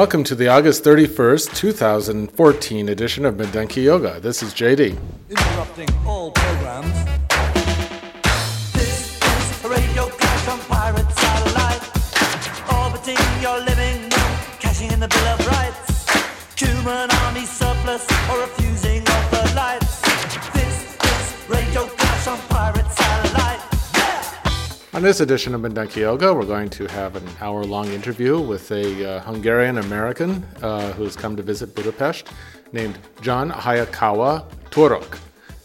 Welcome to the August 31st, 2014 edition of Mindenki Joga. This is JD. Interrupting all programs. On this edition of Mindenki Joga, we're going to have an hour long interview with a uh, Hungarian American uh, who has come to visit Budapest named John Hayakawa Torok.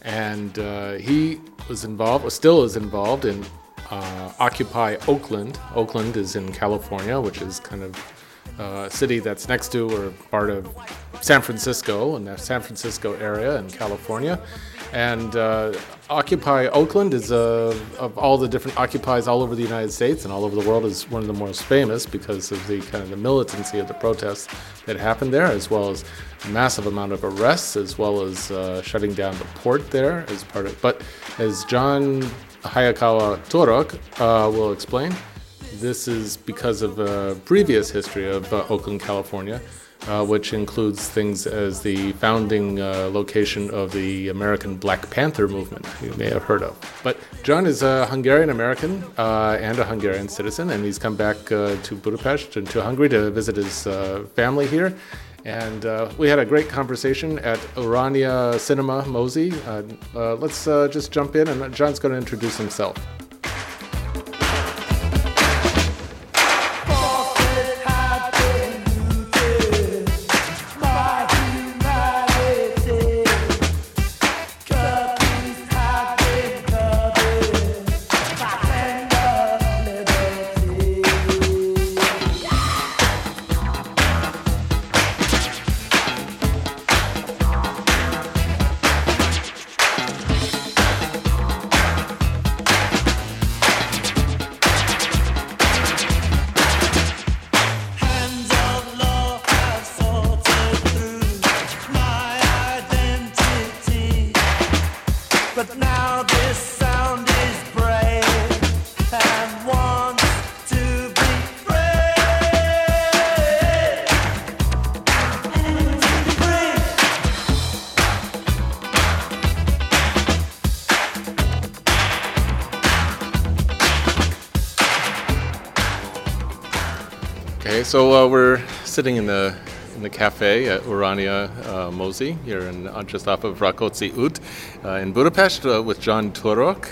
And uh, he was involved, or still is involved in uh, Occupy Oakland. Oakland is in California, which is kind of uh, city that's next to or part of San Francisco, in the San Francisco area in California. And uh, Occupy Oakland is, uh, of all the different occupies all over the United States and all over the world, is one of the most famous because of the kind of the militancy of the protests that happened there, as well as a massive amount of arrests, as well as uh, shutting down the port there as part of. But as John Hayakawa Torok uh, will explain, this is because of a previous history of uh, Oakland, California, uh, which includes things as the founding uh, location of the American Black Panther movement, you may have heard of. But John is a Hungarian American uh, and a Hungarian citizen, and he's come back uh, to Budapest and to Hungary to visit his uh, family here. And uh, we had a great conversation at Urania Cinema Mozi. Uh, uh, let's just jump in, and John's going to introduce himself. Okay, so uh, we're sitting in the in the cafe at Urania uh, Mozi here in uh, just off of Rákóczi Út uh, in Budapest uh, with John Torok,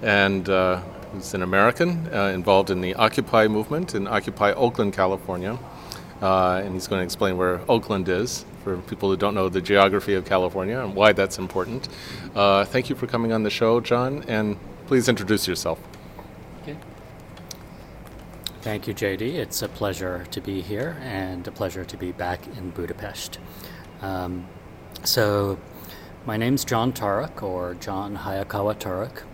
and uh, he's an American uh, involved in the Occupy movement in Occupy Oakland, California, uh, and he's going to explain where Oakland is for people who don't know the geography of California and why that's important. Uh, thank you for coming on the show, John, and please introduce yourself. Thank you, JD. It's a pleasure to be here and a pleasure to be back in Budapest. Um, so, my name's John Torok, or John Hayakawa Torok.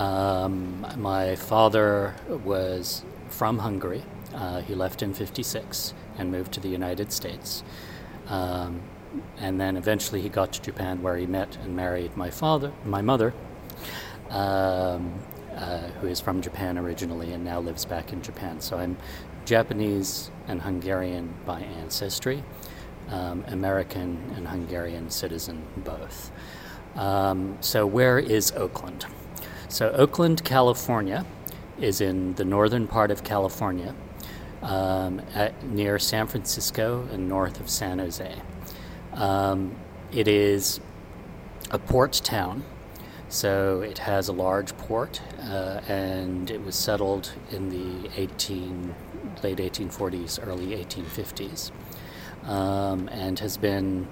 Um, my father was from Hungary. Uh, he left in 56 and moved to the United States. Um, and then eventually he got to Japan where he met and married my father, my mother, um, uh, who is from Japan originally and now lives back in Japan. So I'm Japanese and Hungarian by ancestry, um, American and Hungarian citizen both. Um, so, where is Oakland? So, Oakland, California, is in the northern part of California, um, at, near San Francisco and north of San Jose. Um, it is a port town. So it has a large port, uh, and it was settled in the 18, late 1840s, early 1850s, um, and has been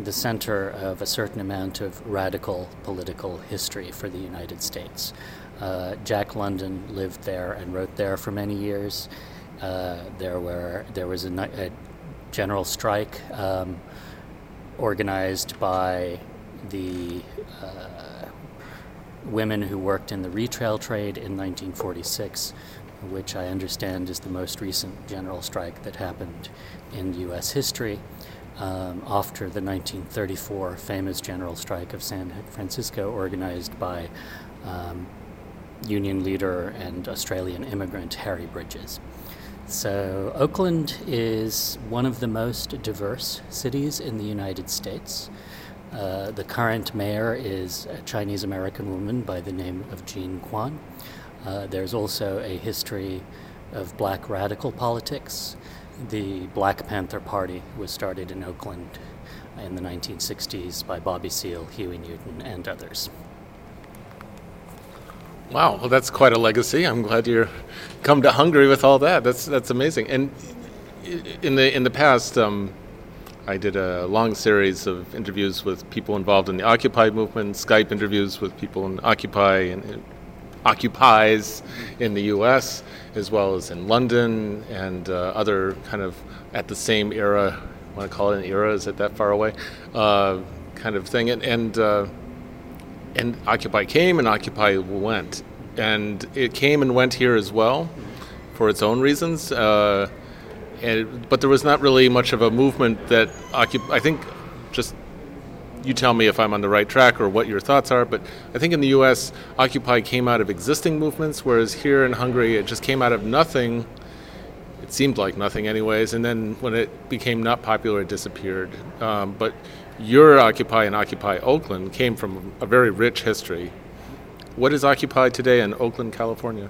the center of a certain amount of radical political history for the United States. Uh, Jack London lived there and wrote there for many years. Uh, there were there was a, a general strike um, organized by the uh, women who worked in the retail trade in 1946, which I understand is the most recent general strike that happened in U.S. history. Um, after the 1934 famous general strike of San Francisco, organized by um, union leader and Australian immigrant Harry Bridges. So, Oakland is one of the most diverse cities in the United States. Uh, the current mayor is a Chinese American woman by the name of Jean Quan. Uh, there's also a history of black radical politics. The Black Panther Party was started in Oakland in the 1960s by Bobby Seale, Huey Newton, and others. Wow, well, that's quite a legacy. I'm glad you're come to Hungary with all that. That's that's amazing. And in the in the past, um, I did a long series of interviews with people involved in the Occupy movement, Skype interviews with people in Occupy and, and occupies in the U.S. as well as in London and uh, other kind of at the same era. Want to call it an era? Is it that far away? Uh, kind of thing. And and uh, and Occupy came and Occupy went, and it came and went here as well, for its own reasons. And, but there was not really much of a movement that Occupy. I think just you tell me if I'm on the right track or what your thoughts are. But I think in the U.S., Occupy came out of existing movements, whereas here in Hungary, it just came out of nothing. It seemed like nothing, anyways. And then when it became not popular, it disappeared. Um, but your Occupy and Occupy Oakland came from a very rich history. What is Occupy today in Oakland, California?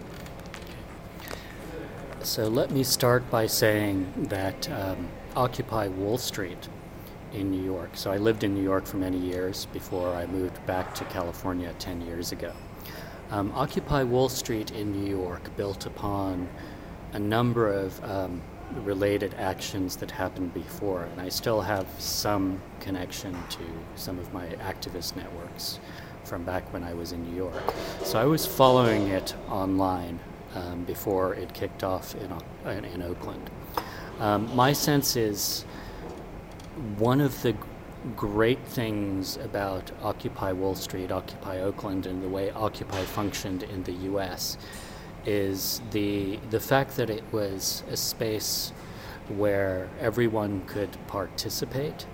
So let me start by saying that um, Occupy Wall Street in New York. So I lived in New York for many years before I moved back to California 10 years ago. Um, Occupy Wall Street in New York built upon a number of um, related actions that happened before, and I still have some connection to some of my activist networks from back when I was in New York. So I was following it online um, before it kicked off in, in, Oakland. Um, my sense is one of the great things about Occupy Wall Street, Occupy Oakland, and the way Occupy functioned in the US is the the fact that it was a space where everyone could participate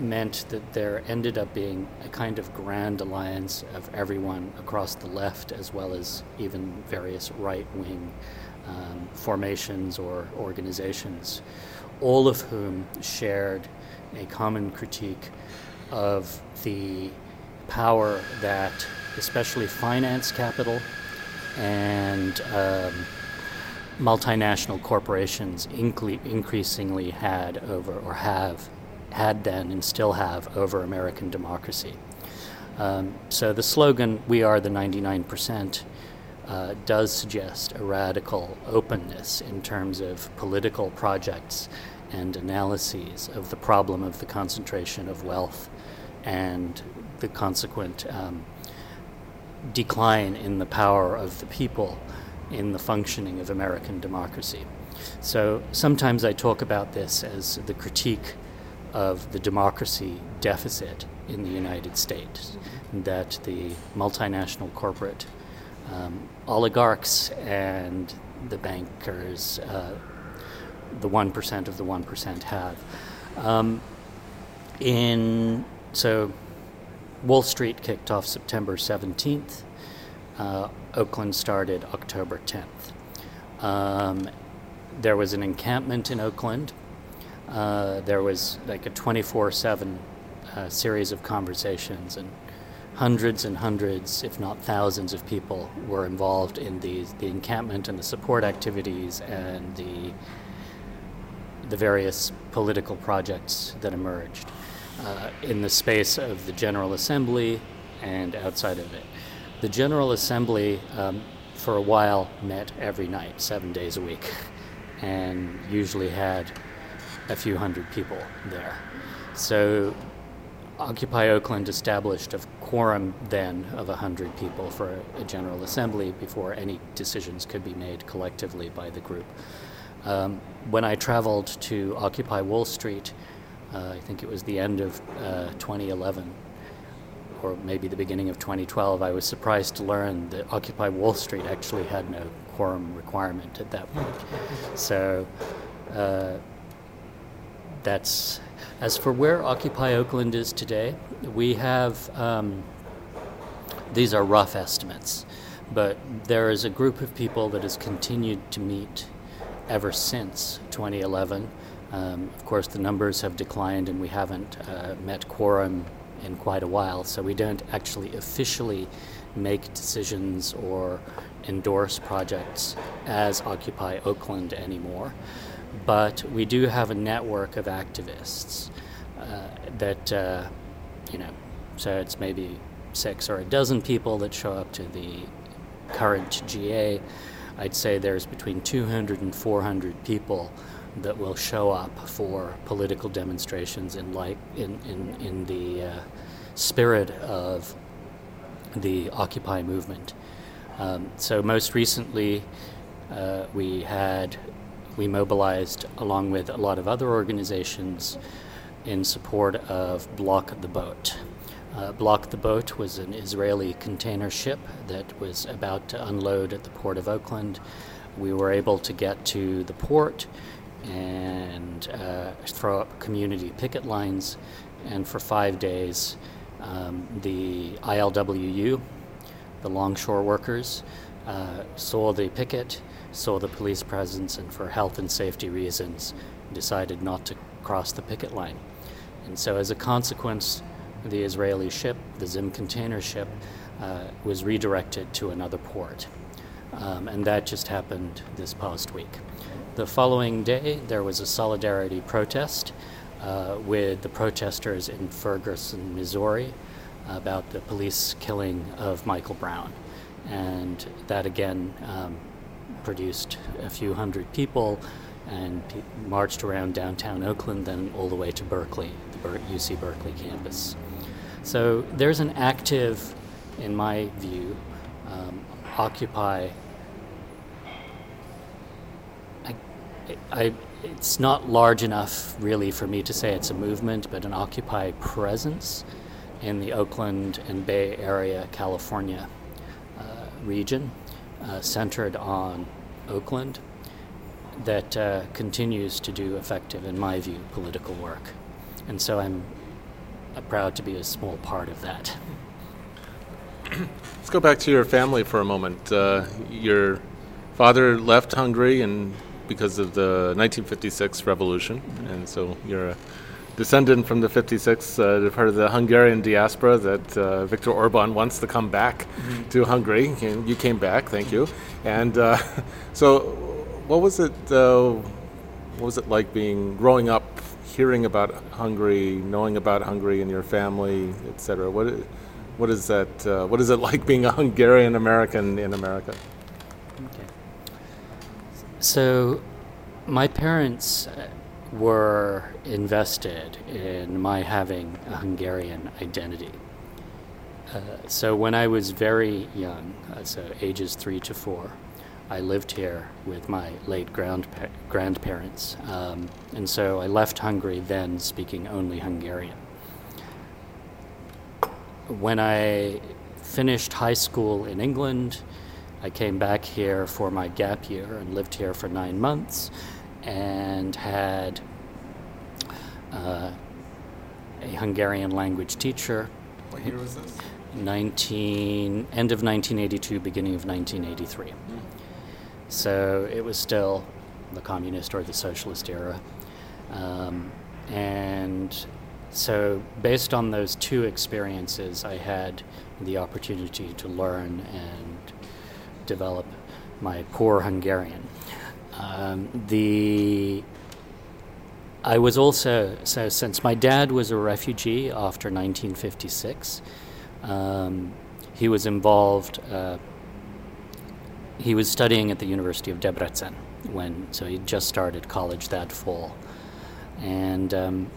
meant that there ended up being a kind of grand alliance of everyone across the left as well as even various right wing um, formations or organizations, all of whom shared a common critique of the power that especially finance capital and um, multinational corporations incre- increasingly had over, or have had then and still have over American democracy. Um, so the slogan, We Are the 99%, uh, does suggest a radical openness in terms of political projects and analyses of the problem of the concentration of wealth and the consequent um, decline in the power of the people in the functioning of American democracy. So sometimes I talk about this as the critique of the democracy deficit in the United States, that the multinational corporate um, oligarchs and the bankers, uh, the 1% of the 1% have. Um, in so Wall Street kicked off September 17th. Uh, Oakland started October 10th. Um, there was an encampment in Oakland. Uh, there was like a 24 uh, 7 series of conversations, and hundreds and hundreds, if not thousands, of people were involved in the, the encampment and the support activities and the, the various political projects that emerged uh, in the space of the General Assembly and outside of it. The General Assembly, um, for a while, met every night, seven days a week, and usually had a few hundred people there. So Occupy Oakland established a quorum then of 100 people for a, General Assembly before any decisions could be made collectively by the group. Um, when I traveled to Occupy Wall Street, uh, I think it was the end of uh, 2011 or maybe the beginning of 2012, I was surprised to learn that Occupy Wall Street actually had no quorum requirement at that point. So uh, that's as for where Occupy Oakland is today, we have um, these are rough estimates, but there is a group of people that has continued to meet ever since 2011. Um, of course, the numbers have declined, and we haven't uh, met quorum in quite a while, so we don't actually officially make decisions or endorse projects as Occupy Oakland anymore. But we do have a network of activists uh, that, uh, you know, so it's maybe six or a dozen people that show up to the current GA. I'd say there's between 200 and 400 people that will show up for political demonstrations in like in in, in the uh, spirit of the Occupy movement. Um, so most recently, uh, we had we mobilized along with a lot of other organizations in support of Block the Boat. Uh, Block the Boat was an Israeli container ship that was about to unload at the port of Oakland. We were able to get to the port and uh, throw up community picket lines, and for five days, um, the ILWU, the longshore workers, uh, saw the picket, saw the police presence, and for health and safety reasons, decided not to cross the picket line. And so, as a consequence, the Israeli ship, the Zim container ship, uh, was redirected to another port. Um, and that just happened this past week. The following day, there was a solidarity protest uh, with the protesters in Ferguson, Missouri, about the police killing of Michael Brown. And that again um, produced a few hundred people and pe- marched around downtown Oakland, then all the way to Berkeley, the Ber- UC Berkeley campus. So there's an active, in my view, um, Occupy. I, it's not large enough really for me to say it's a movement, but an Occupy presence in the Oakland and Bay Area, California uh, region, uh, centered on Oakland, that uh, continues to do effective, in my view, political work. And so I'm uh, proud to be a small part of that. Let's go back to your family for a moment. Uh, your father left Hungary and because of the 1956 revolution, and so you're a descendant from the 56, uh, part of the Hungarian diaspora that uh, Viktor Orban wants to come back mm-hmm. to Hungary. And you came back, thank you. And uh, so, what was it? Uh, what was it like being growing up, hearing about Hungary, knowing about Hungary and your family, etc.? What what is that? Uh, what is it like being a Hungarian American in America? Okay. So, my parents uh, were invested in my having a Hungarian identity. Uh, so when I was very young, uh, so ages three to four, I lived here with my late grandpa- grandparents. Um, and so I left Hungary then speaking only Hungarian. When I finished high school in England, I came back here for my gap year and lived here for nine months and had uh, a Hungarian language teacher. What year was this? 19 end of 1982, beginning of 1983. Mm. So it was still the communist or the socialist era, um, and so based on those two experiences, I had the opportunity to learn and develop my poor Hungarian. Um, the I was also so since my dad was a refugee after 1956, um, he was involved. Uh, he was studying at the University of Debrecen when so he just started college that fall, and um,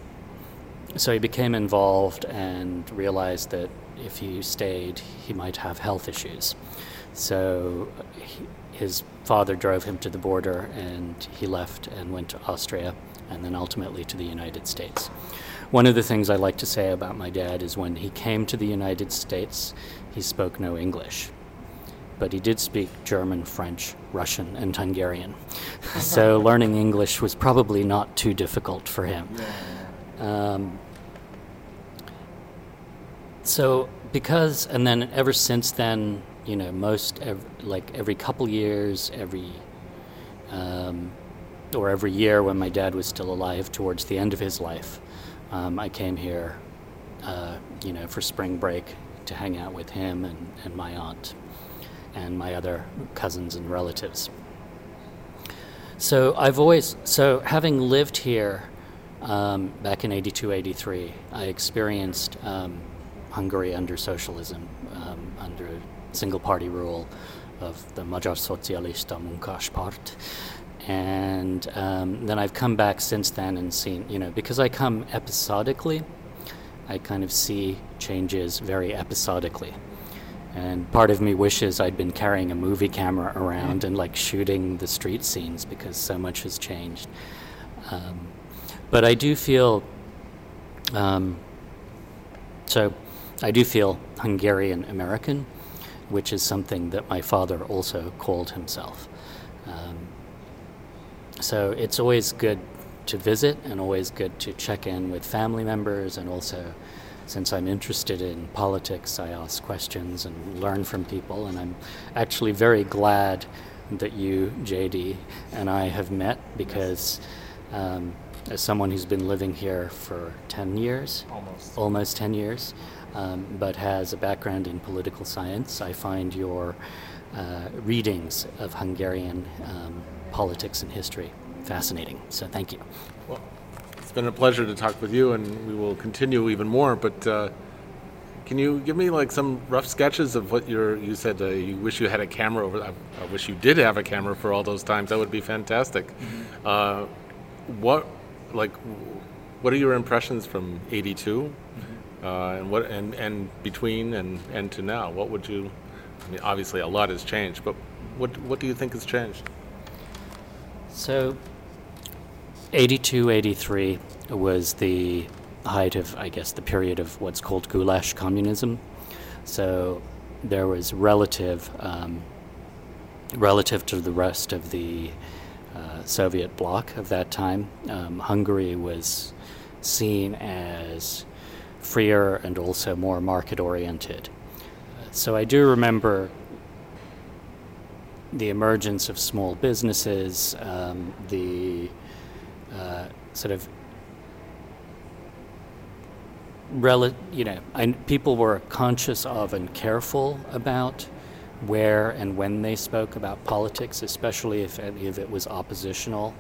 so he became involved and realized that if he stayed, he might have health issues. So his father drove him to the border, and he left and went to Austria, and then ultimately to the United States. One of the things I like to say about my dad is when he came to the United States, he spoke no English. But he did speak German, French, Russian, and Hungarian. so learning English was probably not too difficult for him. Um, so, because, and then ever since then, you know, most ev- like every couple years, every um, or every year when my dad was still alive, towards the end of his life, um, I came here, uh, you know, for spring break to hang out with him and, and my aunt and my other cousins and relatives. So I've always, so having lived here um, back in 82, 83, I experienced um, Hungary under socialism, um, under single party rule of the Magyar Szocialista Munkáspárt. And um, then I've come back since then and seen, you know, because I come episodically, I kind of see changes very episodically. And part of me wishes I'd been carrying a movie camera around and like shooting the street scenes because so much has changed. Um, but I do feel, um, so I do feel Hungarian American, which is something that my father also called himself. Um, so it's always good to visit and always good to check in with family members and also since I'm interested in politics, I ask questions and learn from people. And I'm actually very glad that you, JD, and I have met because um, as someone who's been living here for 10 years, Almost. almost 10 years, um, but has a background in political science, I find your uh, readings of Hungarian um, politics and history fascinating. So thank you. Well, it's been a pleasure to talk with you, and we will continue even more. But uh, can you give me like some rough sketches of what you're? You said uh, you wish you had a camera over. I, I wish you did have a camera for all those times. That would be fantastic. Uh, what, like, what are your impressions from '82, uh, and what and and between and and to now? What would you? I mean, obviously a lot has changed, but what what do you think has changed? So, 82, 83 was the height of, I guess, the period of what's called goulash communism. So, there was relative, um, relative to the rest of the uh, Soviet bloc of that time, um, Hungary was seen as freer and also more market oriented. So, I do remember the emergence of small businesses, um, the uh, sort of rel- you know, I, people were conscious of and careful about where and when they spoke about politics, especially if any of it was oppositional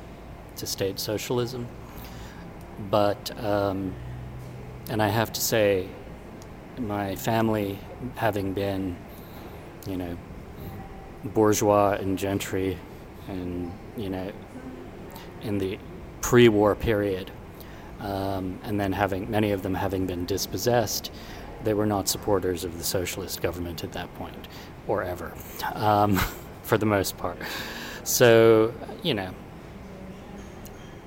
to state socialism. But, um, and I have to say, my family having been, you know, bourgeois and gentry and you know in the pre-war period um, and then having many of them having been dispossessed they were not supporters of the socialist government at that point or ever um, for the most part. So you know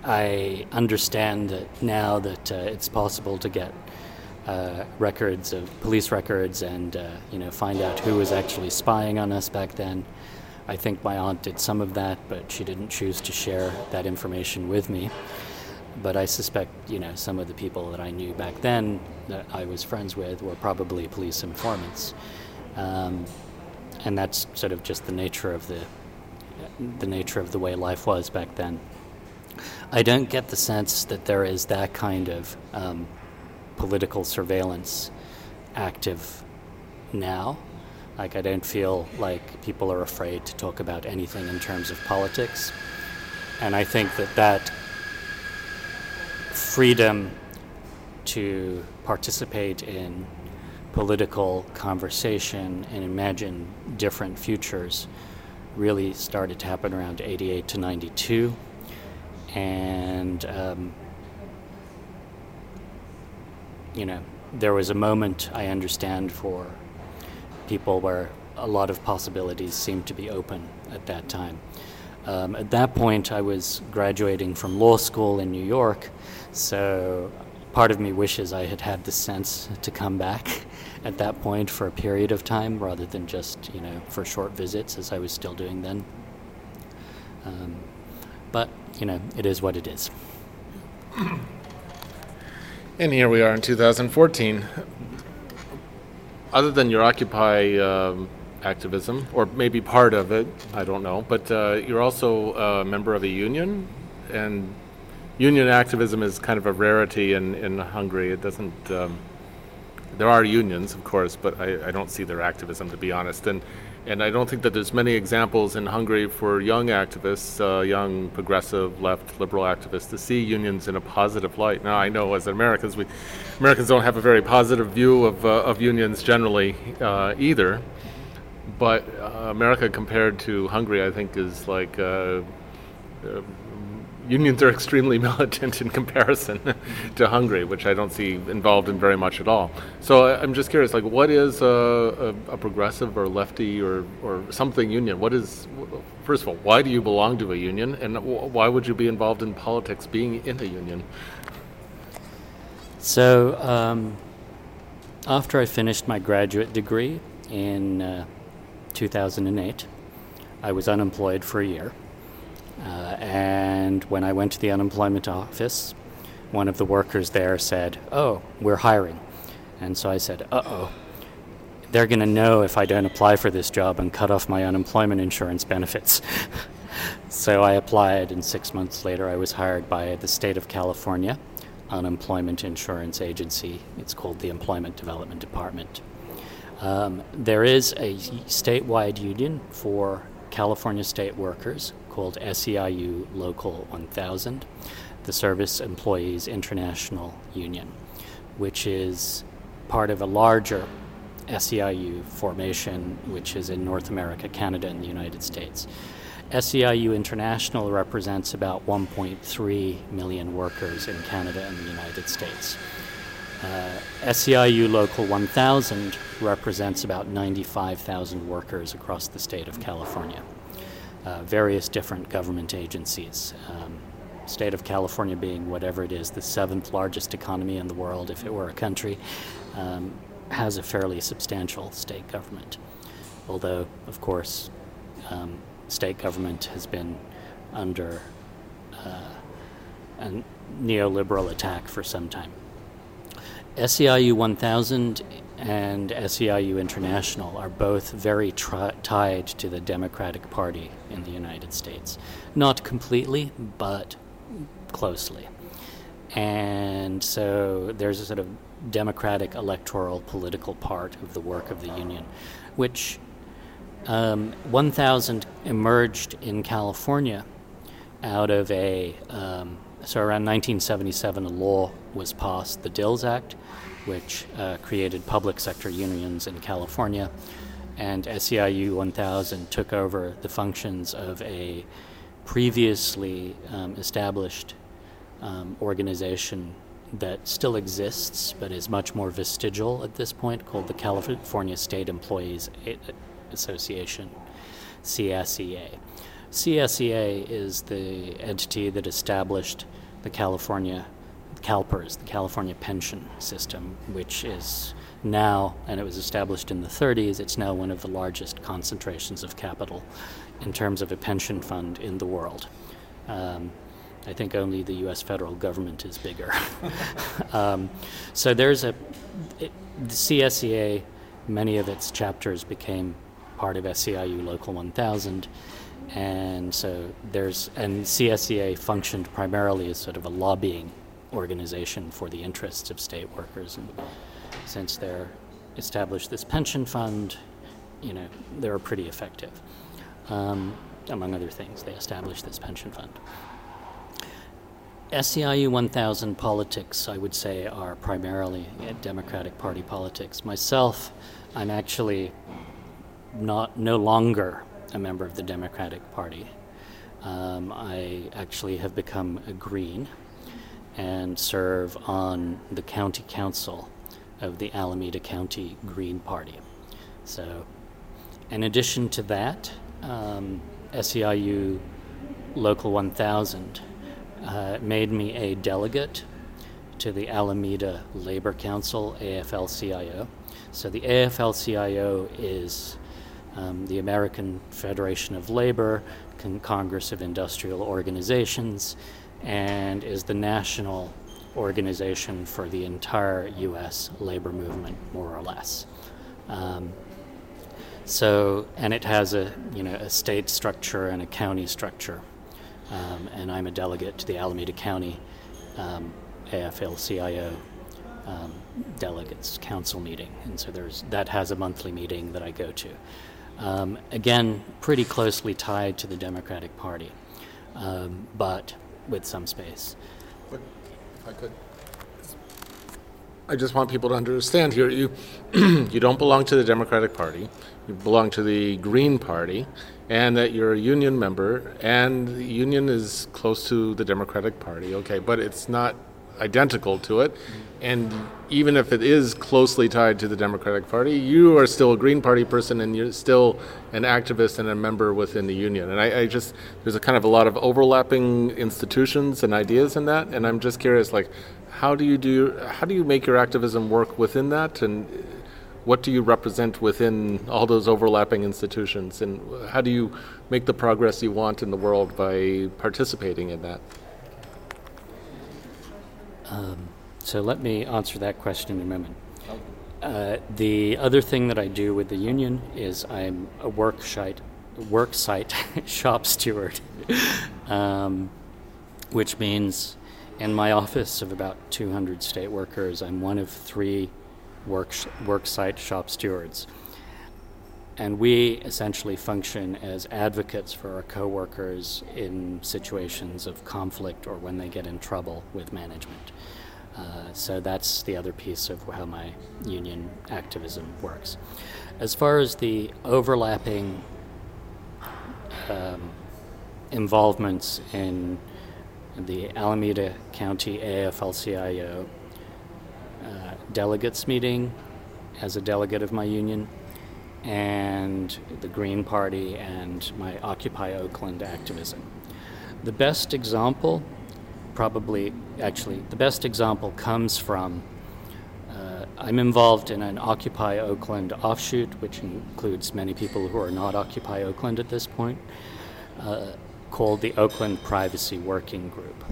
I understand that now that uh, it's possible to get uh, records of police records and uh, you know find out who was actually spying on us back then. I think my aunt did some of that, but she didn't choose to share that information with me. But I suspect you know some of the people that I knew back then that I was friends with were probably police informants, um, and that's sort of just the nature of the the nature of the way life was back then. I don't get the sense that there is that kind of um, political surveillance active now. Like, I don't feel like people are afraid to talk about anything in terms of politics. And I think that that freedom to participate in political conversation and imagine different futures really started to happen around 88 to 92. And um, you know, there was a moment I understand for people where a lot of possibilities seemed to be open at that time. Um, at that point, I was graduating from law school in New York, so part of me wishes I had had the sense to come back at that point for a period of time rather than just, you know, for short visits as I was still doing then. Um, but, you know, it is what it is. And here we are in 2014. Other than your Occupy um, activism, or maybe part of it, I don't know, but uh, you're also a member of a union. and union activism is kind of a rarity in, in Hungary. It doesn't. Um, there are unions, of course, but I, I, don't see their activism, to be honest. And and I don't think that there's many examples in Hungary for young activists, uh, young progressive left liberal activists, to see unions in a positive light. Now I know as Americans, we Americans don't have a very positive view of uh, of unions generally uh, either. But uh, America compared to Hungary, I think, is like uh, uh, unions are extremely militant in comparison to Hungary, which I don't see involved in very much at all. So I'm just curious, like, what is a, a, a, progressive or lefty or, or something union? What is, first of all, why do you belong to a union, and why would you be involved in politics being in a union? So, um, after I finished my graduate degree in uh, 2008, I was unemployed for a year. Uh, and when I went to the unemployment office, one of the workers there said, Oh, we're hiring. And so I said, Uh oh. They're going to know if I don't apply for this job and cut off my unemployment insurance benefits. so I applied, and six months later, I was hired by the state of California Unemployment Insurance Agency. It's called the Employment Development Department. Um, there is a statewide union for California state workers called SEIU Local 1000, the Service Employees International Union, which is part of a larger SEIU formation, which is in North America, Canada, and the United States. SEIU International represents about 1.3 million workers in Canada and the United States. Uh, SEIU Local 1000 represents about 95,000 workers across the state of California uh, various different government agencies. Um, state of California being whatever it is, the seventh largest economy in the world, if it were a country, um, has a fairly substantial state government. Although, of course, um, state government has been under uh, a neoliberal attack for some time. SEIU 1000 and SEIU International are both very tri- tied to the Democratic Party in the United States. Not completely, but closely. And so there's a sort of democratic electoral political part of the work of the union, which um, 1000 emerged in California out of a, um, so around 1977, a law was passed, the Dills Act, which uh, created public sector unions in California. And SEIU 1000 took over the functions of a previously um, established um, organization that still exists but is much more vestigial at this point called the California State Employees Association, CSEA. CSEA is the entity that established the California CalPERS, the California Pension System, which is now, and it was established in the 30s, it's now one of the largest concentrations of capital in terms of a pension fund in the world. Um, I think only the U.S. federal government is bigger. um, so there's a it, the CSEA. Many of its chapters became part of SEIU Local 1000, and so there's and CSEA functioned primarily as sort of a lobbying organization for the interests of state workers. And since they're established this pension fund, you know, they're pretty effective. Um, among other things, they established this pension fund. SEIU 1000 politics, I would say, are primarily Democratic Party politics. Myself, I'm actually not no longer a member of the Democratic Party. Um, I actually have become a Green, and serve on the county council of the Alameda County Green Party. So, in addition to that, um, SEIU Local 1000 uh, made me a delegate to the Alameda Labor Council, AFL CIO. So, the AFL CIO is um, the American Federation of Labor, Con- Congress of Industrial Organizations, and is the national organization for the entire U.S. labor movement, more or less. Um, so, and it has a you know a state structure and a county structure. um, and I'm a delegate to the Alameda County um, AFL-CIO um, delegates council meeting, and so there's that has a monthly meeting that I go to. Um, again, pretty closely tied to the Democratic Party, um, but with some space. If I could. I just want people to understand here, you, you don't belong to the Democratic Party, you belong to the Green Party, and that you're a union member, and the union is close to the Democratic Party, okay, but it's not identical to it. And even if it is closely tied to the Democratic Party, you are still a Green Party person and you're still an activist and a member within the union. And I, I just, there's a kind of a lot of overlapping institutions and ideas in that. And I'm just curious, like, how do you do, how do you make your activism work within that? And what do you represent within all those overlapping institutions? And how do you make the progress you want in the world by participating in that? Um, So let me answer that question in a moment. Uh, the other thing that I do with the union is I'm a work site, work site shop steward, um, which means in my office of about 200 state workers, I'm one of three work, sh- work site shop stewards. And we essentially function as advocates for our coworkers in situations of conflict or when they get in trouble with management. Uh, so that's the other piece of how my union activism works. As far as the overlapping um, involvements in the Alameda County AFL-CIO uh, delegates meeting as a delegate of my union, and the Green Party and my Occupy Oakland activism. The best example, probably actually, the best example comes from uh, I'm involved in an Occupy Oakland offshoot, which includes many people who are not Occupy Oakland at this point, uh, called the Oakland Privacy Working Group.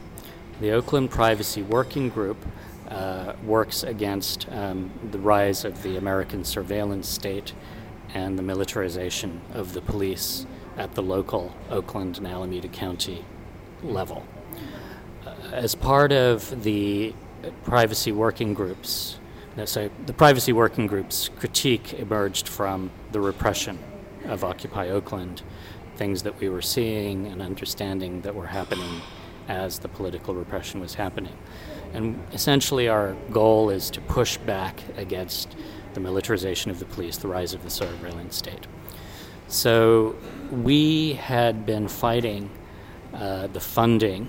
The Oakland Privacy Working Group uh, works against um, the rise of the American surveillance state and the militarization of the police at the local Oakland and Alameda County level. As part of the privacy working groups, so the privacy working groups critique emerged from the repression of Occupy Oakland, things that we were seeing and understanding that were happening as the political repression was happening. And essentially, our goal is to push back against the militarization of the police, the rise of the surveillance state. So we had been fighting uh, the funding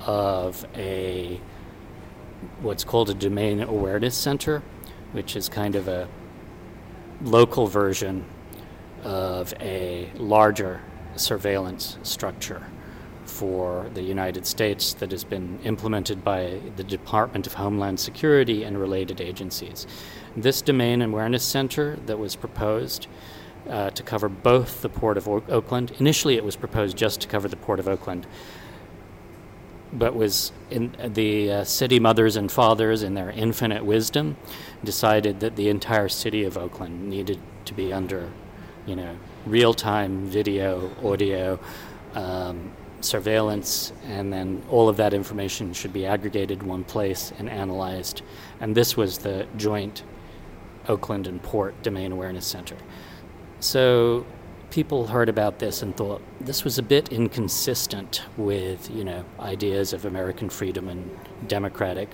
of a what's called a domain awareness center, which is kind of a local version of a larger surveillance structure for the United States that has been implemented by the Department of Homeland Security and related agencies. This domain awareness center that was proposed uh, to cover both the Port of o- Oakland, initially it was proposed just to cover the Port of Oakland, but was in the uh, city mothers and fathers in their infinite wisdom decided that the entire city of Oakland needed to be under you know real-time video audio um, surveillance and then all of that information should be aggregated one place and analyzed. And this was the joint Oakland and Port Domain Awareness Center. So people heard about this and thought this was a bit inconsistent with you know ideas of American freedom and democratic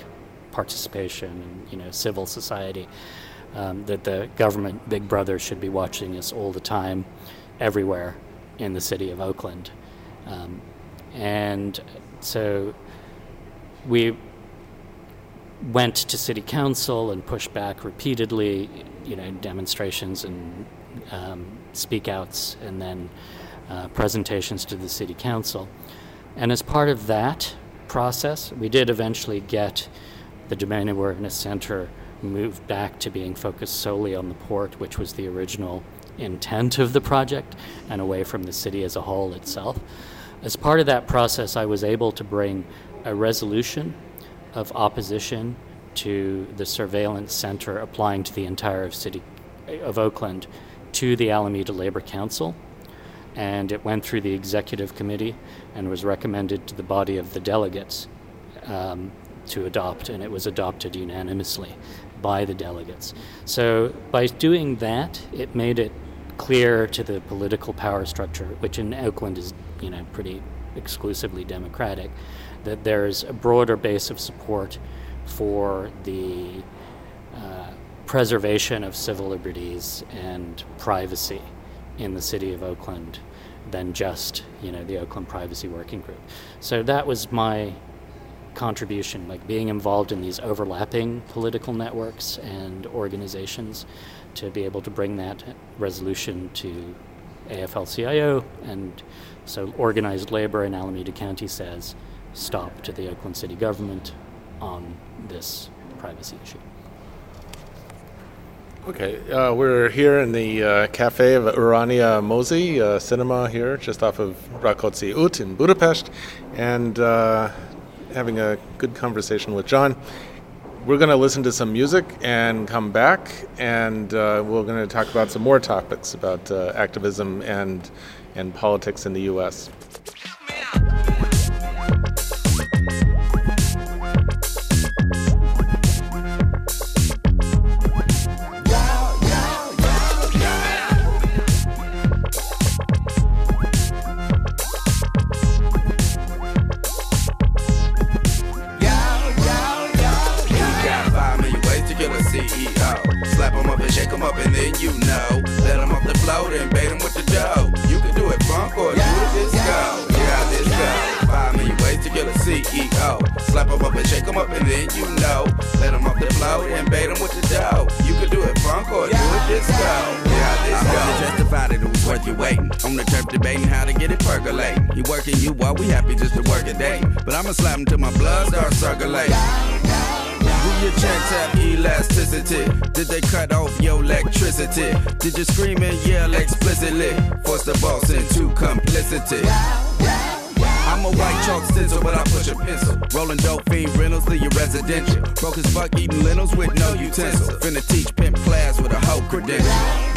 participation and you know civil society. Um, that the government, Big Brother, should be watching us all the time, everywhere in the city of Oakland, um, and so we went to city council and pushed back repeatedly, you know, demonstrations and um, speak outs and then uh, presentations to the city council. And as part of that process, we did eventually get the Domain Awareness Center moved back to being focused solely on the port, which was the original intent of the project, and away from the city as a whole itself. As part of that process, I was able to bring a resolution of opposition to the surveillance center applying to the entire of city of Oakland to the Alameda Labor Council. and it went through the executive committee and was recommended to the body of the delegates um, to adopt, and it was adopted unanimously by the delegates. So by doing that, it made it clear to the political power structure, which in Oakland is, you know, pretty exclusively democratic, that there's a broader base of support for the preservation of civil liberties and privacy in the city of Oakland than just you know the Oakland Privacy Working Group. So that was my contribution, like being involved in these overlapping political networks and organizations to be able to bring that resolution to AFL-CIO and so organized labor in Alameda County says stop to the Oakland City government on this privacy issue. Okay, uh, we're here in the uh, cafe of Urania Mozi uh, cinema here, just off of Rákóczi út in Budapest, and uh, having a good conversation with John. We're going to listen to some music and come back, and uh, we're going to talk about some more topics about uh, activism and and politics in the U.S. I'ma slap him till my blood starts circulating. Do your checks have elasticity? Did they cut off your electricity? Did you scream and yell explicitly? Force the boss into complicity. I'm a white chalk stencil, but I push a pencil. Rolling dope fiend rentals through your residential. Broke as fuck eating lentils with no utensil. Finna teach pimp class with a hoe credential.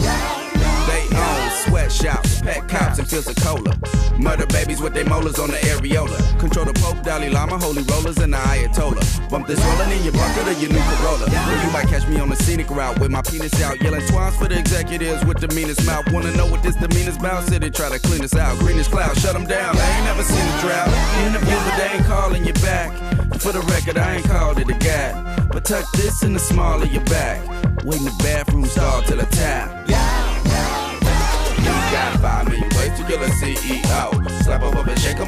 Sweatshops, pet cops, and fields of cola. Murder babies with their molars on the areola. Control the Pope, Dalai Lama, holy rollers, and the Ayatollah. Bump this rolling in your bucket or your new Corolla. Or you might catch me on the scenic route with my penis out, yelling twines for the executives with the meanest mouth. Wanna know what this demeanor's about? City try to clean us out. Greenish cloud, shut them down. I ain't never seen a drought. In the but they ain't calling you back. For the record, I ain't called it a gap. But tuck this in the small of your back. Wait in the bathroom stall till I tap.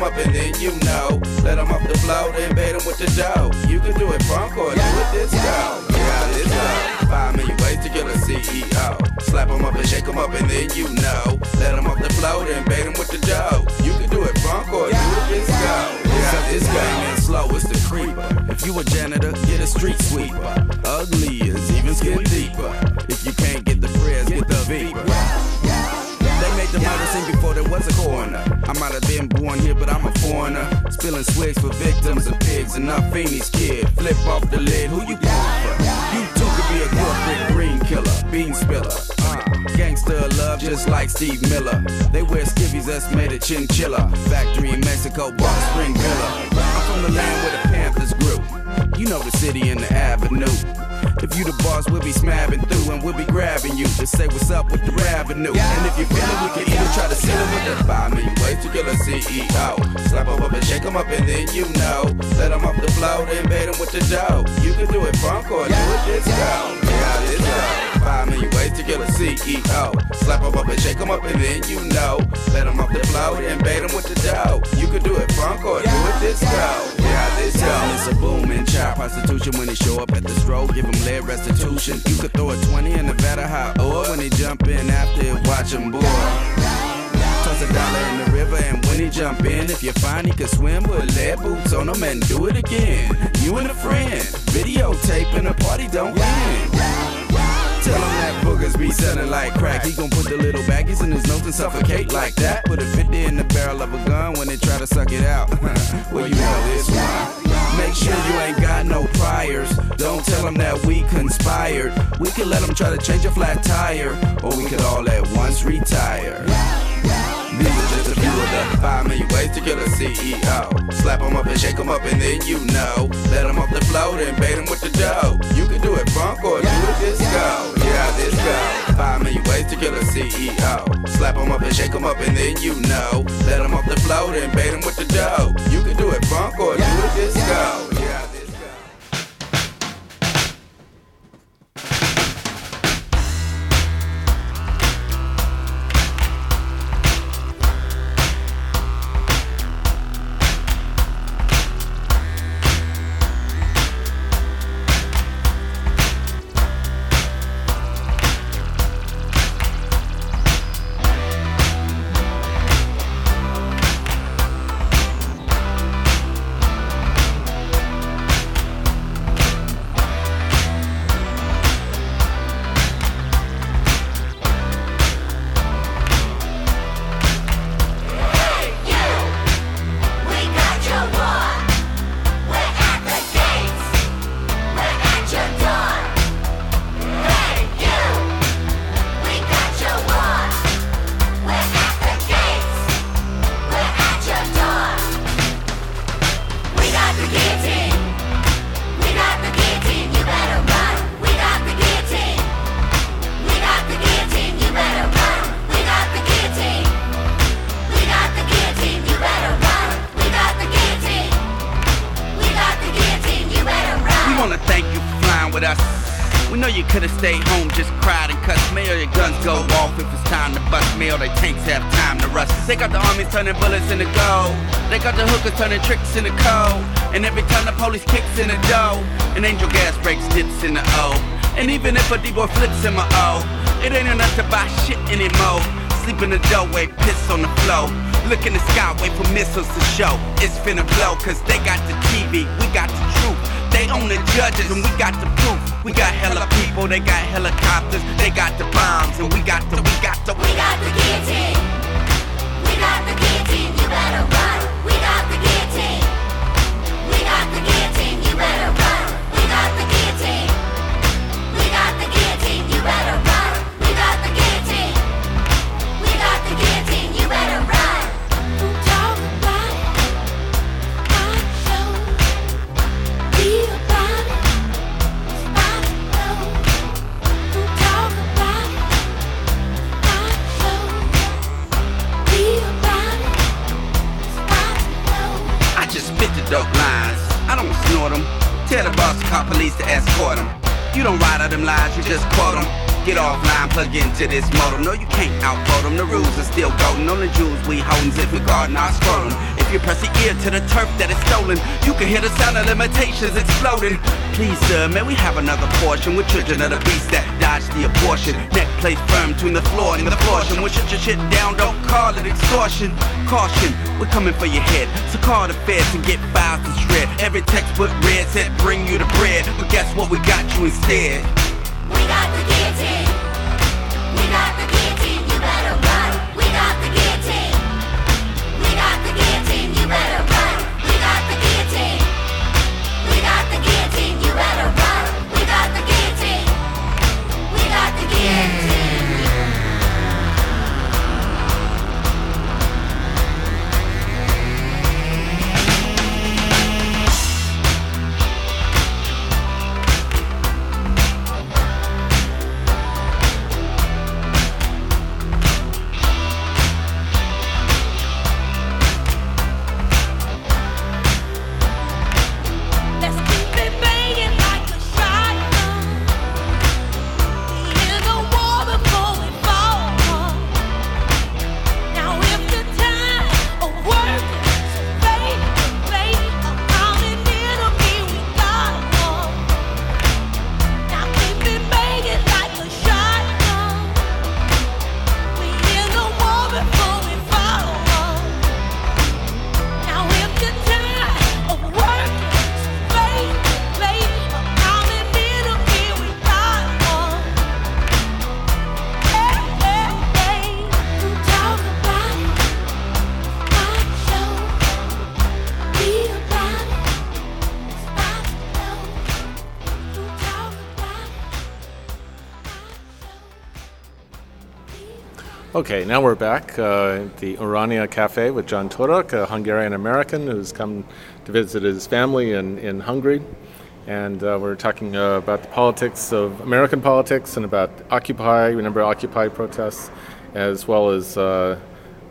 'Em up and then you know. Let 'em off the float and bait 'em with the dough. You can do it funk or do it disco. Yeah, this go. Five million ways to kill a CEO. Slap 'em up and shake 'em up, and then you know. Let 'em off the float and bait 'em with the dough. You can do it funk or do it disco. Yeah, this game ain't slow, it's the creeper. If you a janitor, get a street sweeper. Ugly is even skin deeper. If you can't get the prayers, get the Viper. The murder scene before there was a coroner. I might have been born here, but I'm a foreigner. Spilling swigs for victims of pigs, enough fiendish kid. Flip off the lid, who you going for? You too could be a corporate green killer, bean spiller. Uh, gangster love, just like Steve Miller. They wear skivvies that's made of chinchilla. Factory in Mexico, a spring villa. I'm from the land where the Panthers grew. You know the city and the avenue. If you the boss, we'll be smabbing through and we'll be grabbing you to say what's up with the revenue. And if you feel it, we can either try to seal it with five million ways to kill a CEO. Slap 'em up and shake 'em up, and then you know. Let 'em off the float and bait 'em with the dough. You can do it funk or do it disco. Yeah, this go. Five million ways to kill a CEO. Slap 'em up and shake 'em up, and then you know. Let 'em off the float and bait 'em with the dough. You can do it funk or do it disco. Yeah, this go. It's a booming child prostitution when they show up at the stroke. Give 'em lead restitution. You could throw a 20 in the of hot oil when they jump in after it, watch boil. Toss a dollar in the river and when he jump in, if you find he can swim, put lead boots on him and do it again. You and a friend, videotape and a party don't end. Tell him that boogers be selling like crack. He gon' put the little baggies in his nose and suffocate like that. Put a 50 in the barrel of a gun when they try to suck it out. well, you know this one. Make sure you ain't got no priors. Don't tell them that we conspired. We could let them try to change a flat tire, or we could all at once retire. These are just a few of the five million ways to kill a CEO. Slap 'em up and shake 'em up, and then you know. Let 'em off the float and bait 'em with the dough. You can do it funk or do it disco. Yeah, disco. Five million ways to kill a CEO. Slap 'em up and shake 'em up, and then you know. Let 'em off the float and bait 'em with the dough. You can do it funk or do it disco. You could've stayed home, just cried and cussed. All your guns go off if it's time to bust. May all their tanks have time to rust. They got the armies turning bullets into gold. They got the hookers turning tricks into cold. And every time the police kicks in the dough, an angel gas breaks dips in the O. And even if a D-boy flips in my O, it ain't enough to buy shit anymore. Sleep in the doorway, piss on the floor. Look in the sky, wait for missiles to show. It's finna blow, cause they got the TV, we got the truth. They own the judges and we got the proof. We got hella people, they got helicopters, they got the bombs, and we got the, we got the, We got the guillotine. Tell the boss to call police to escort them. You don't ride out them lies, you just quote them. Get offline, plug into this modem. No, you can't outvote them. The rules are still golden. the jewels we holdin' if we guardin' our scrotum. If you press the ear to the turf that is stolen, you can hear the sound of limitations exploding. Please, sir, may we have another portion with children of the beast that dodge the abortion. Neck placed firm between the floor and the portion. We shut your shit down, don't call it extortion. Caution, we're coming for your head. So call the feds and get files to shred. Every textbook read said bring you the bread. But guess what? We got you instead. We got the guillotine. We got the Okay, now we're back uh, at the Urania Cafe with John Torok, a Hungarian American who's come to visit his family in, in Hungary. And uh, we're talking uh, about the politics of American politics and about Occupy, remember Occupy protests, as well as uh,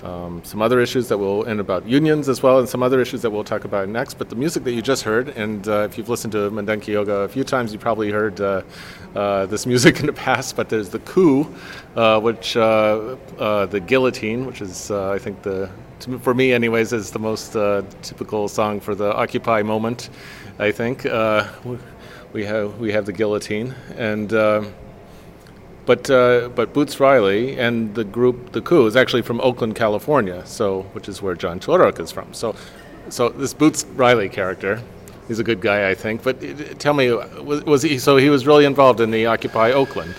um, some other issues that we'll, and about unions as well, and some other issues that we'll talk about next. But the music that you just heard, and uh, if you've listened to Mindenki Joga a few times, you probably heard uh, uh, this music in the past. But there's the coup, uh, which uh, uh, the guillotine, which is I think the for me anyways is the most typical song for the Occupy moment. I think we- have we have the guillotine and. But uh, but Boots Riley and the group The Coup is actually from Oakland, California, so which is where John Torok is from. So so this Boots Riley character, he's a good guy, I think. But uh, tell me, was, was he so he was really involved in the Occupy Oakland?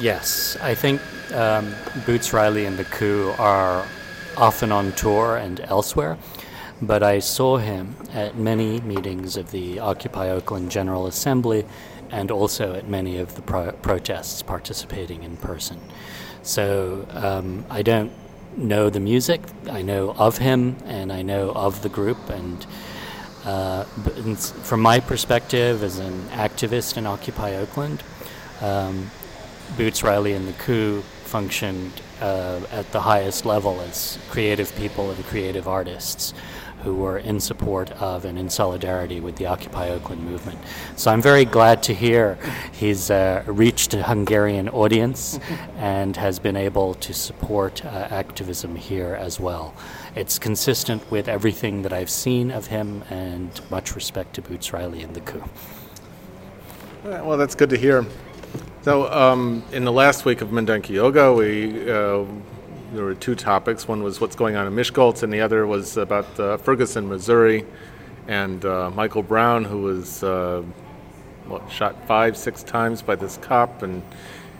Yes, I think um, Boots Riley and the Coup are often on tour and elsewhere, but I saw him at many meetings of the Occupy Oakland General Assembly and also at many of the pro- protests participating in person. So um, I don't know the music, I know of him and I know of the group and uh, from my perspective as an activist in Occupy Oakland, um, Boots Riley and the Coup functioned uh, at the highest level as creative people and creative artists who were in support of and in solidarity with the Occupy Oakland movement. So I'm very glad to hear he's uh, reached a Hungarian audience and has been able to support uh, activism here as well. It's consistent with everything that I've seen of him, and much respect to Boots Riley and the Coup. Well, that's good to hear. So, um, in the last week of Mindenki Joga, we uh, there were two topics. One was what's going on in Miskolc, and the other was about uh, Ferguson, Missouri, and uh, Michael Brown, who was uh, what, shot five, six times by this cop, and,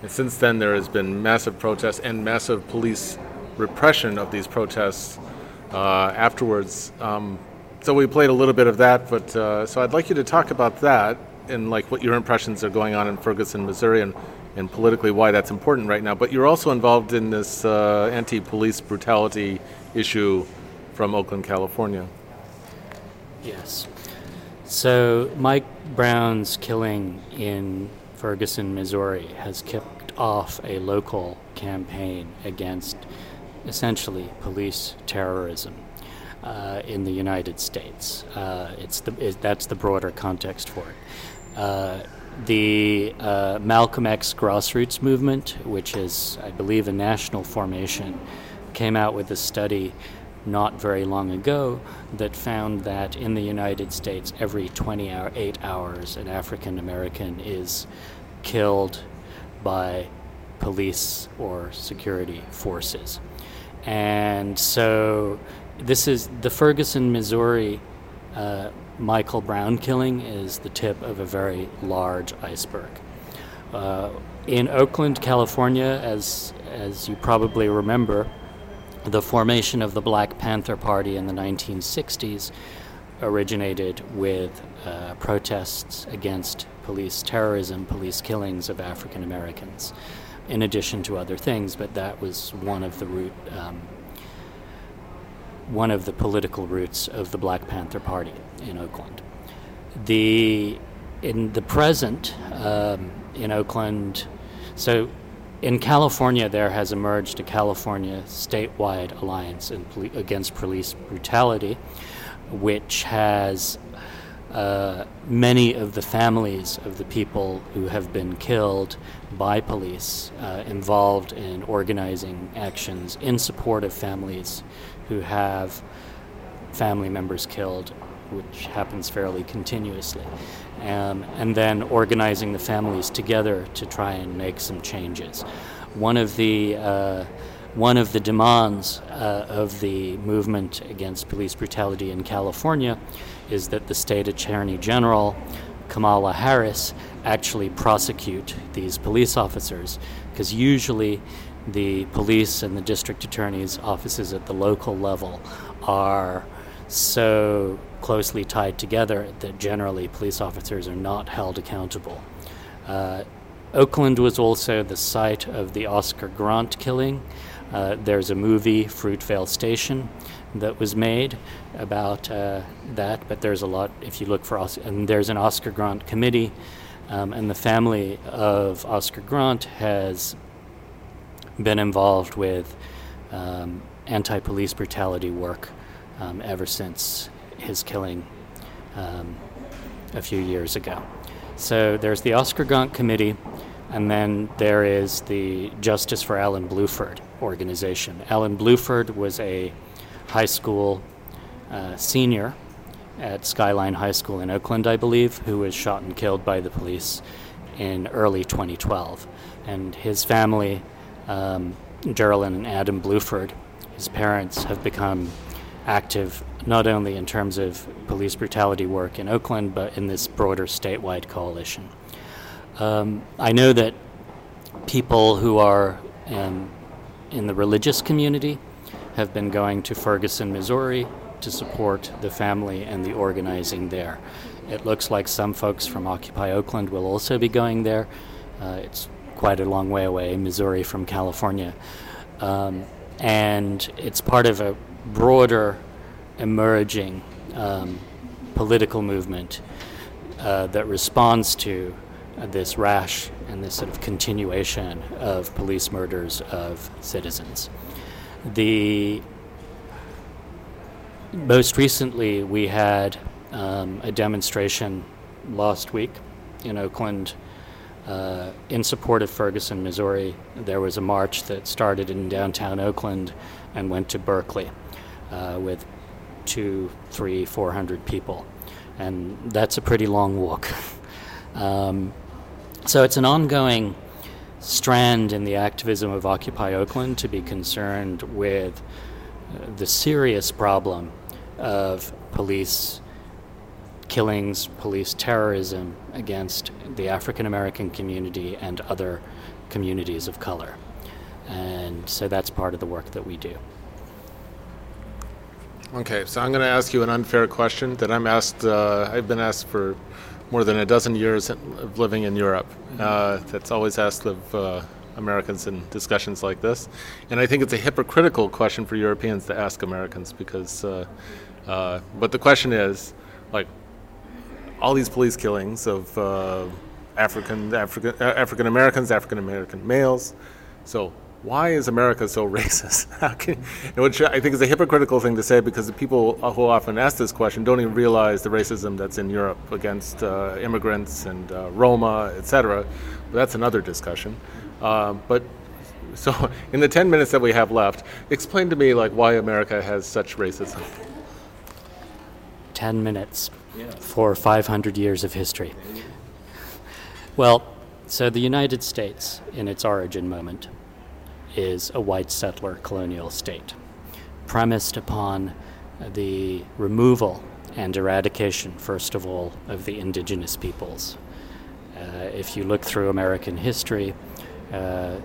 and since then there has been massive protests and massive police repression of these protests uh, afterwards. Um, so we played a little bit of that, but uh, so I'd like you to talk about that and like what your impressions are going on in Ferguson, Missouri, and, and politically why that's important right now. But you're also involved in this uh, anti-police brutality issue from Oakland, California. Yes. So Mike Brown's killing in Ferguson, Missouri has kicked off a local campaign against essentially police terrorism uh, in the United States. Uh, it's the, it, that's the broader context for it. The uh, Malcolm X grassroots movement, which is, I believe, a national formation, came out with a study not very long ago that found that in the United States, every 28 hours, an African American is killed by police or security forces. And so, this is the Ferguson, Missouri uh, Michael Brown killing is the tip of a very large iceberg. Uh, in Oakland, California, as as you probably remember, the formation of the Black Panther Party in the 1960s originated with uh, protests against police terrorism, police killings of African Americans, in addition to other things. But that was one of the root, um, one of the political roots of the Black Panther Party in Oakland. The in the present um, in Oakland, so in California, there has emerged a California statewide alliance poli- against police brutality, which has uh, many of the families of the people who have been killed by police uh, involved in organizing actions in support of families who have family members killed, which happens fairly continuously, um, and then organizing the families together to try and make some changes. One of the uh, one of the demands uh, of the movement against police brutality in California is that the state attorney general, Kamala Harris, actually prosecute these police officers, because usually the police and the district attorney's offices at the local level are so closely tied together that generally police officers are not held accountable. Uh, Oakland was also the site of the Oscar Grant killing. Uh, there's a movie, Fruitvale Station, that was made about uh, that, but there's a lot if you look for Os- and there's an Oscar Grant committee, um, and the family of Oscar Grant has been involved with um, anti-police brutality work um, ever since his killing um, a few years ago. So there's the Oscar Grant Committee, and then there is the Justice for Alan Blueford organization. Alan Blueford was a high school uh, senior at Skyline High School in Oakland, I believe, who was shot and killed by the police in early 2012. And his family, um, Geraldine and Adam Blueford, his parents, have become active not only in terms of police brutality work in Oakland, but in this broader statewide coalition. Um, I know that people who are um, in the religious community have been going to Ferguson, Missouri to support the family and the organizing there. It looks like some folks from Occupy Oakland will also be going there. Uh, it's quite a long way away, Missouri from California. Um, and it's part of a broader emerging um, political movement uh, that responds to uh, this rash and this sort of continuation of police murders of citizens. The most recently, we had um, a demonstration last week in Oakland uh, in support of Ferguson, Missouri. There was a march that started in downtown Oakland and went to Berkeley uh, with two, three, four hundred people. And that's a pretty long walk. um, so it's an ongoing strand in the activism of Occupy Oakland to be concerned with uh, the serious problem of police killings, police terrorism against the African American community and other communities of color. And so that's part of the work that we do. Okay, so I'm going to ask you an unfair question that I'm asked. Uh, I've been asked for more than a dozen years of living in Europe. Uh, that's always asked of uh, Americans in discussions like this, and I think it's a hypocritical question for Europeans to ask Americans because. Uh, uh, but the question is, like, all these police killings of uh, African African uh, African Americans, African American males. So why is America so racist? Can, which I think is a hypocritical thing to say because the people who often ask this question don't even realize the racism that's in Europe against uh, immigrants and uh, Roma, etc. But that's another discussion. Uh, but so, in the 10 minutes that we have left, explain to me like why America has such racism. 10 minutes for 500 years of history. Well, so the United States, in its origin moment, is a white settler colonial state, premised upon the removal and eradication, first of all, of the indigenous peoples. Uh, if you look through American history, uh,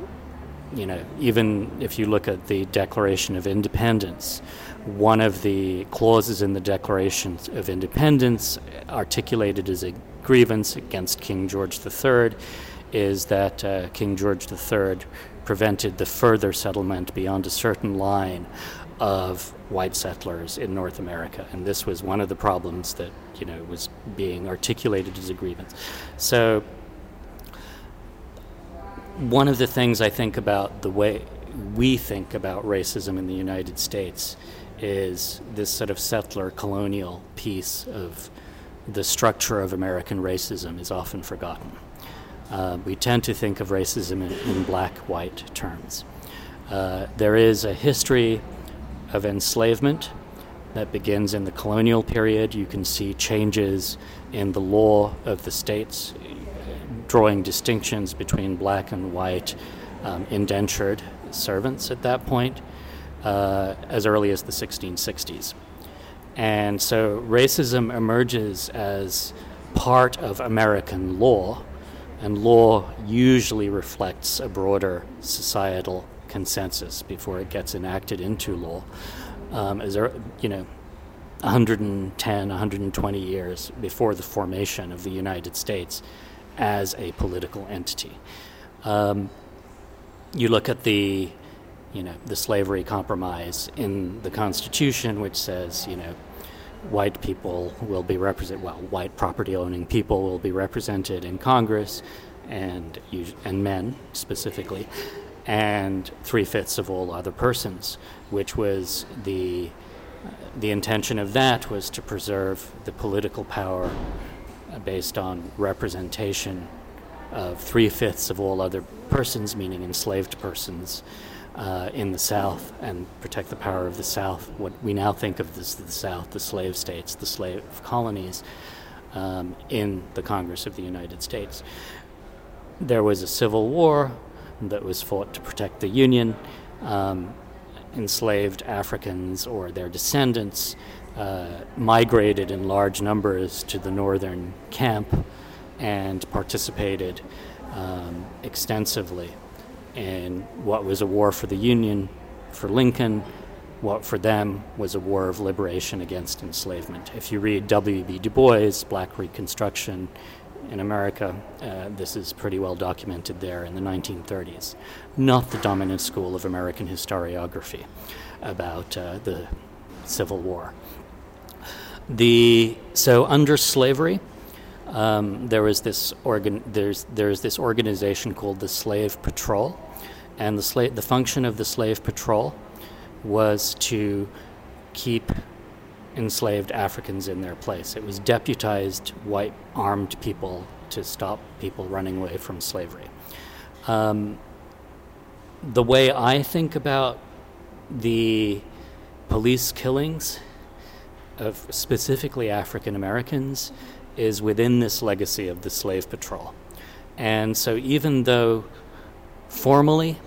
you know, even if you look at the Declaration of Independence, one of the clauses in the Declaration of Independence, articulated as a grievance against King George III, is that uh, King George III prevented the further settlement beyond a certain line of white settlers in North America, and this was one of the problems that you know was being articulated as a grievance. So one of the things I think about the way we think about racism in the United States is this sort of settler colonial piece of the structure of American racism is often forgotten. Uh, we tend to think of racism in, in black white terms. Uh, there is a history of enslavement that begins in the colonial period. You can see changes in the law of the states drawing distinctions between black and white um, indentured servants at that point, uh, as early as the 1660s. And so racism emerges as part of American law, and law usually reflects a broader societal consensus before it gets enacted into law. Um, as you know, 110, 120 years before the formation of the United States, as a political entity. Um, you look at the, you know, the slavery compromise in the Constitution, which says, you know, white people will be represented. Well, white property-owning people will be represented in Congress, and and men specifically, and three fifths of all other persons, which was the the intention of that was to preserve the political power based on representation of three fifths of all other persons, meaning enslaved persons, uh, in the South, and protect the power of the South. What we now think of as the South, the slave states, the slave colonies, um, in the Congress of the United States. There was a civil war that was fought to protect the Union. Um, enslaved Africans or their descendants uh, migrated in large numbers to the northern camp and participated um, extensively in what was a war for the Union for Lincoln, what for them was a war of liberation against enslavement. If you read W.B. Du Bois' Black Reconstruction in America, uh, this is pretty well documented there in the 1930s. Not the dominant school of American historiography about uh, the Civil War. The so under slavery, um, there was this organ. There's there's this organization called the Slave Patrol, and the slave the function of the Slave Patrol was to keep enslaved Africans in their place. It was deputized white armed people to stop people running away from slavery. Um, the way I think about the police killings of specifically African Americans is within this legacy of the slave patrol. And so, even though formally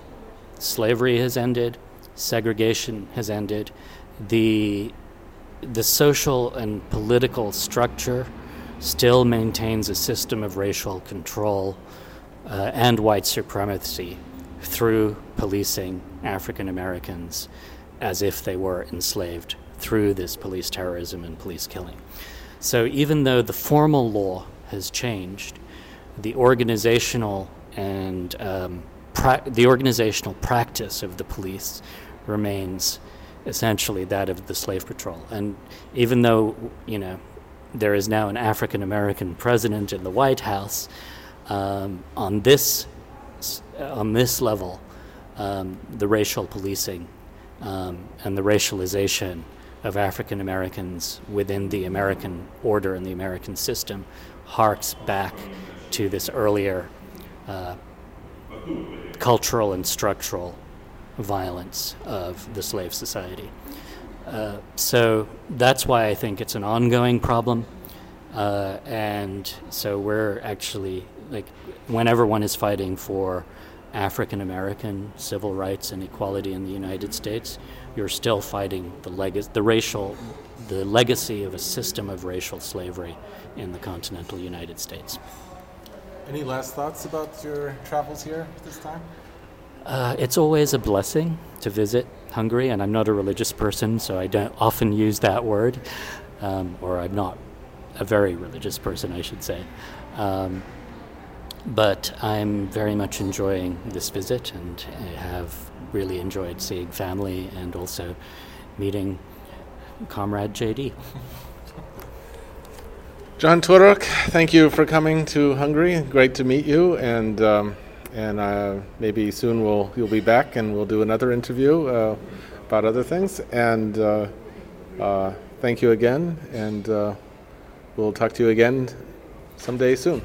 slavery has ended, segregation has ended, the the social and political structure still maintains a system of racial control uh, and white supremacy through policing African Americans as if they were enslaved through this police terrorism and police killing. So even though the formal law has changed, the organizational and um, pra- the organizational practice of the police remains essentially that of the slave patrol. And even though you know there is now an African American president in the White House, um, on this on this level, um, the racial policing um, and the racialization of African Americans within the American order and the American system harks back to this earlier uh, cultural and structural violence of the slave society. Uh, so that's why I think it's an ongoing problem. Uh, and so we're actually, like, whenever one is fighting for African American civil rights and equality in the United States, you're still fighting the, leg- the racial, the legacy of a system of racial slavery in the continental United States. Any last thoughts about your travels here this time? Uh, it's always a blessing to visit Hungary, and I'm not a religious person, so I don't often use that word, um, or I'm not a very religious person, I should say. Um, but I'm very much enjoying this visit, and I have really enjoyed seeing family and also meeting Comrade JD. John Torok, thank you for coming to Hungary. Great to meet you, and um, and uh, maybe soon we'll you'll be back and we'll do another interview uh, about other things. And uh, uh, thank you again, and uh, we'll talk to you again someday soon.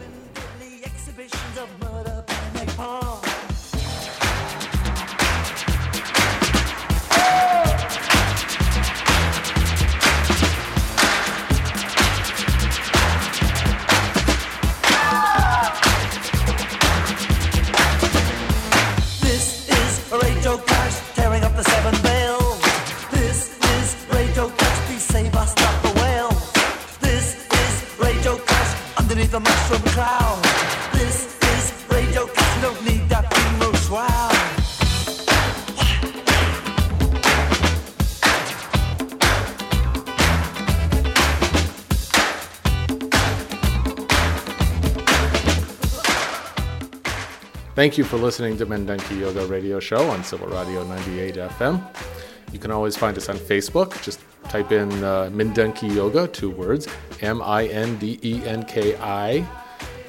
Thank you for listening to Mindenki Joga Radio Show on Civil Radio 98 FM. You can always find us on Facebook. Just type in uh, Mindenki Joga, two words, M I N D E N K I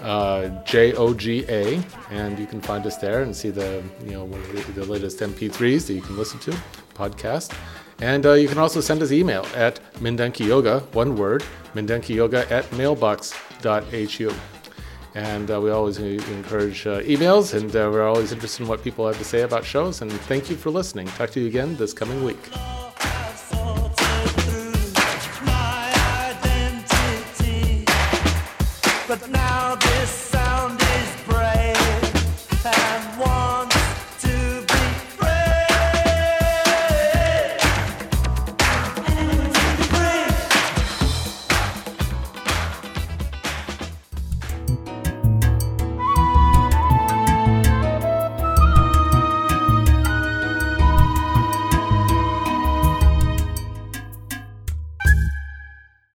uh, J O G A, and you can find us there and see the you know the latest MP3s that you can listen to, podcast. And uh, you can also send us email at Mindenki Joga, one word, Mindenki Joga at mailbox.hu. And uh, we always encourage uh, emails, and uh, we're always interested in what people have to say about shows. And thank you for listening. Talk to you again this coming week.